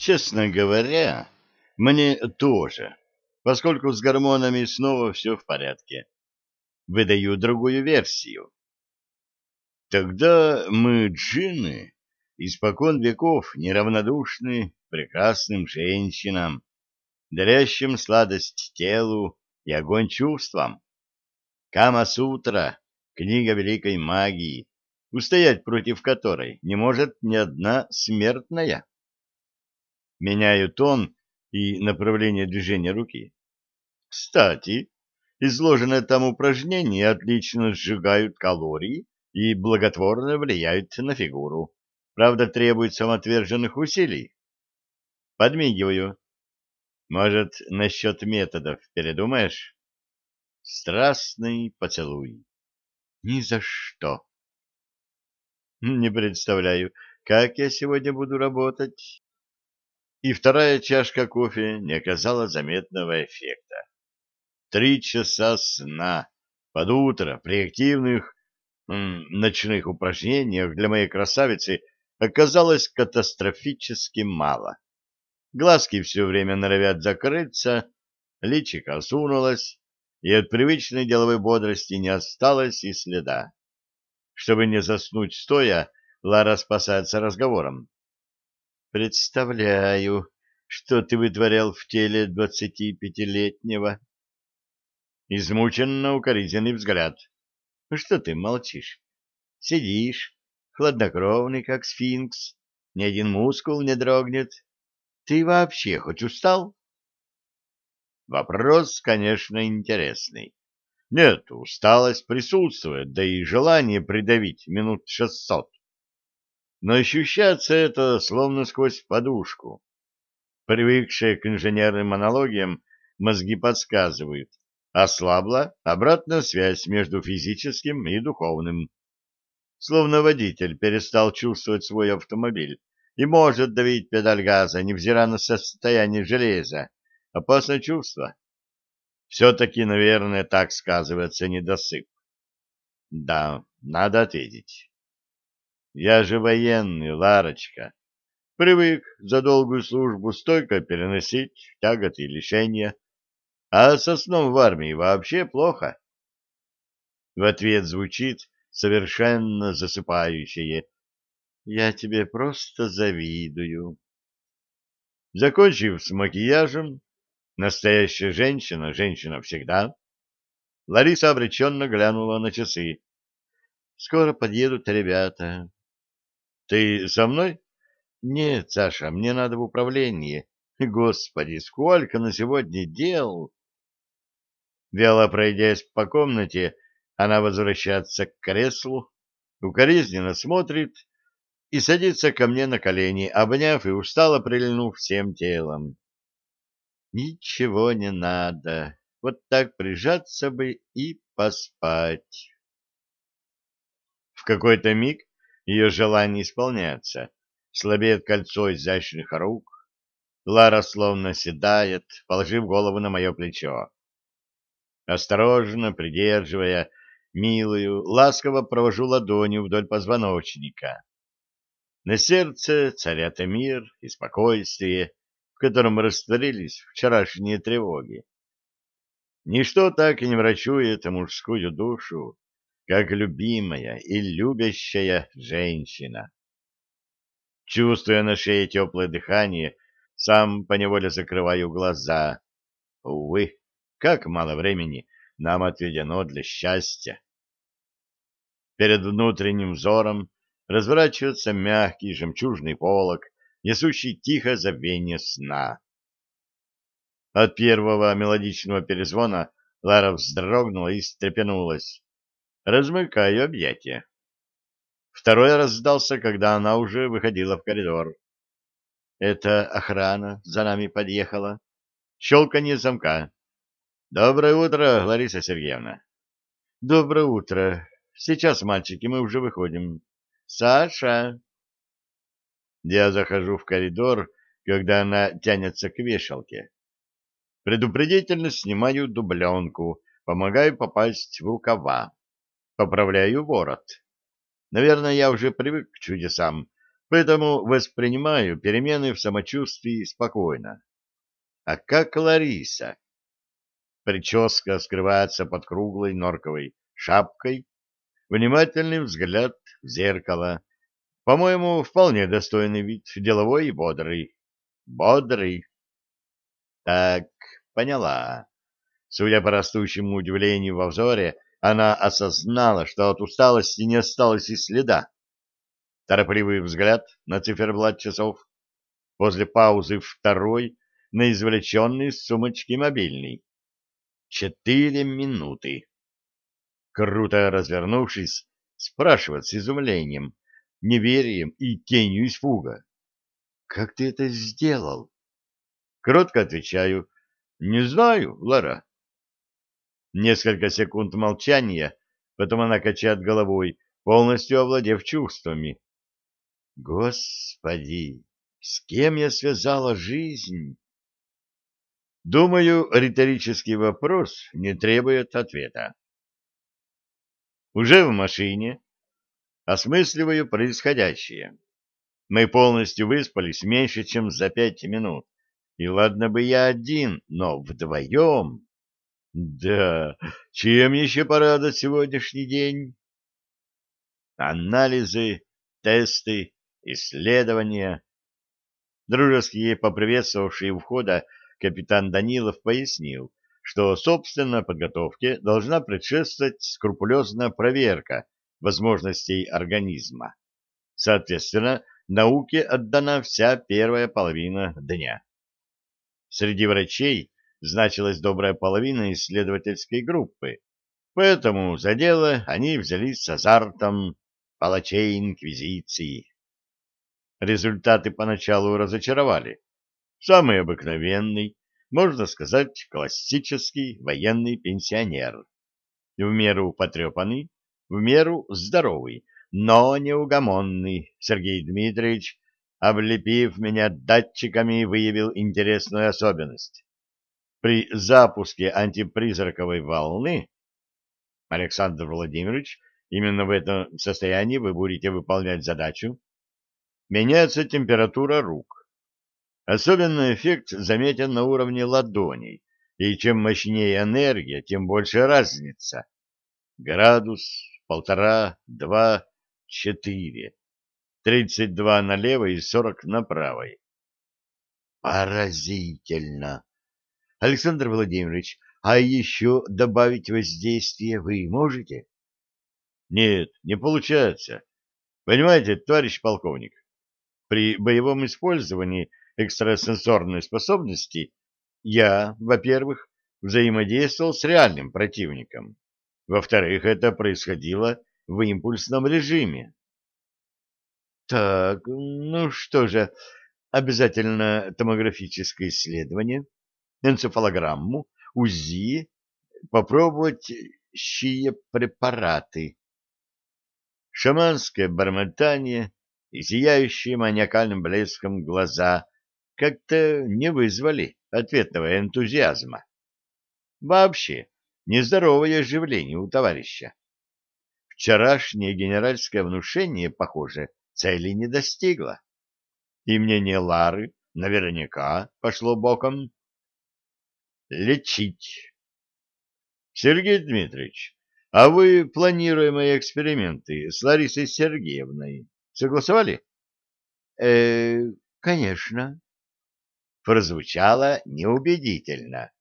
Честно говоря, мне тоже, поскольку с гормонами снова все в порядке. Выдаю другую версию. Тогда мы, джинны, испокон веков неравнодушны прекрасным женщинам, дарящим сладость телу и огонь чувствам. Кама-сутра — книга великой магии, устоять против которой не может ни одна смертная. Меняю тон и направление движения руки. Кстати, изложенные там упражнения отлично сжигают калории и благотворно влияют на фигуру. Правда, требует самоотверженных усилий. Подмигиваю. Может, насчет методов передумаешь? Страстный поцелуй. Ни за что. Не представляю, как я сегодня буду работать. И вторая чашка кофе не оказала заметного эффекта. Три часа сна под утро при активных ночных упражнениях для моей красавицы оказалось катастрофически мало. Глазки все время норовят закрыться, личико осунулось, и от привычной деловой бодрости не осталось и следа. Чтобы не заснуть стоя, Лара спасается разговором. «Представляю, что ты вытворял в теле двадцатипятилетнего». Измученно укоризненный взгляд. «Что ты молчишь? Сидишь, хладнокровный, как сфинкс, ни один мускул не дрогнет. Ты вообще хоть устал?» Вопрос, конечно, интересный. Нет, усталость присутствует, да и желание придавить минут шестьсот. Но ощущается это словно сквозь подушку. Привыкшие к инженерным аналогиям, мозги подсказывают. Ослабла обратная связь между физическим и духовным. Словно водитель перестал чувствовать свой автомобиль и может давить педаль газа, невзирая на состояние железа, Опасное чувство. Все-таки, наверное, так сказывается недосып. Да, надо ответить. Я же военный, Ларочка. Привык за долгую службу стойко переносить тяготы и лишения. А со сном в армии вообще плохо. В ответ звучит совершенно засыпающее. Я тебе просто завидую. Закончив с макияжем, Настоящая женщина, женщина всегда. Лариса обреченно глянула на часы. Скоро подъедут ребята. Ты со мной? Нет, Саша, мне надо в управление. Господи, сколько на сегодня дел! Вяло пройдясь по комнате, она возвращается к креслу, укоризненно смотрит и садится ко мне на колени, обняв и устало прильнув всем телом. Ничего не надо. Вот так прижаться бы и поспать. В какой-то миг ее желание исполняется. Слабеет кольцо изящных рук. Лара словно седает, положив голову на мое плечо. Осторожно, придерживая, милую, ласково провожу ладонью вдоль позвоночника. На сердце царят мир и спокойствие, в котором растворились вчерашние тревоги. Ничто так и не врачует мужскую душу, как любимая и любящая женщина. Чувствуя на шее теплое дыхание, сам поневоле закрываю глаза. Увы, как мало времени нам отведено для счастья. Перед внутренним взором разворачивается мягкий жемчужный полог, несущий тихо забвение сна. От первого мелодичного перезвона Лара вздрогнула и встрепенулась. Размыкаю объятия. Второй раздался, когда она уже выходила в коридор. Это охрана за нами подъехала. Щелканье замка. Доброе утро, Лариса Сергеевна. Доброе утро. Сейчас, мальчики, мы уже выходим. Саша. Я захожу в коридор, когда она тянется к вешалке. Предупредительно снимаю дубленку, помогаю попасть в рукава. Поправляю ворот. Наверное, я уже привык к чудесам, поэтому воспринимаю перемены в самочувствии спокойно. А как Лариса? Прическа скрывается под круглой норковой шапкой, внимательный взгляд в зеркало. По-моему, вполне достойный вид, деловой и бодрый. Бодрый. Так, поняла. Судя по растущему удивлению во взоре, она осознала, что от усталости не осталось и следа. Торопливый взгляд на циферблат часов. После паузы второй на извлеченный из сумочки мобильный. Четыре минуты. Круто развернувшись, спрашивает с изумлением, неверием и тенью испуга. «Как ты это сделал?» Кротко отвечаю. «Не знаю, Лара». Несколько секунд молчания, потом она качает головой, полностью овладев чувствами. Господи, с кем я связала жизнь? Думаю, риторический вопрос не требует ответа. Уже в машине осмысливаю происходящее. Мы полностью выспались меньше, чем за пять минут. И ладно бы я один, но вдвоем... Да, чем еще порадовать сегодняшний день? Анализы, тесты, исследования. Дружески поприветствовавший у входа капитан Данилов пояснил, что, собственно, подготовке должна предшествовать скрупулезная проверка возможностей организма. Соответственно, науке отдана вся первая половина дня. Среди врачей значилась добрая половина исследовательской группы, поэтому за дело они взялись с азартом палачей Инквизиции. Результаты поначалу разочаровали. Самый обыкновенный, можно сказать, классический военный пенсионер. В меру потрепанный, в меру здоровый, но неугомонный Сергей Дмитриевич, облепив меня датчиками, выявил интересную особенность. При запуске антипризраковой волны Александр Владимирович, именно в этом состоянии вы будете выполнять задачу, меняется температура рук. Особенный эффект заметен на уровне ладоней, и чем мощнее энергия, тем больше разница. Градус, полтора, два, четыре. Тридцать два на левой и сорок на правой. Поразительно! Александр Владимирович, а еще добавить воздействие вы можете? Нет, не получается. Понимаете, товарищ полковник, при боевом использовании экстрасенсорной способности я, во-первых, взаимодействовал с реальным противником. Во-вторых, это происходило в импульсном режиме. Так, ну что же, обязательно томографическое исследование, энцефалограмму, УЗИ, попробовать щие препараты. Шаманское бормотание и сияющие маниакальным блеском глаза как-то не вызвали ответного энтузиазма. Вообще, нездоровое оживление у товарища. Вчерашнее генеральское внушение, похоже, цели не достигло. И мнение Лары наверняка пошло боком. Лечить. Сергей Дмитриевич, а вы планируемые эксперименты с Ларисой Сергеевной Согласовали? Э, конечно. Прозвучало неубедительно.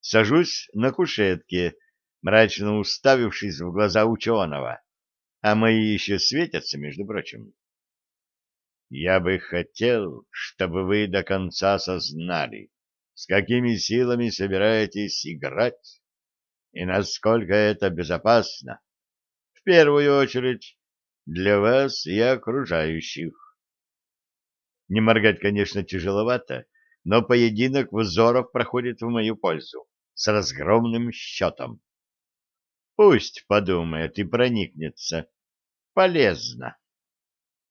Сажусь на кушетке, мрачно уставившись в глаза ученого, а мои еще светятся, между прочим. Я бы хотел, чтобы вы до конца осознали, с какими силами собираетесь играть и насколько это безопасно. В первую очередь, для вас и окружающих. Не моргать, конечно, тяжеловато, но поединок взоров проходит в мою пользу, с разгромным счетом. Пусть подумает и проникнется. Полезно.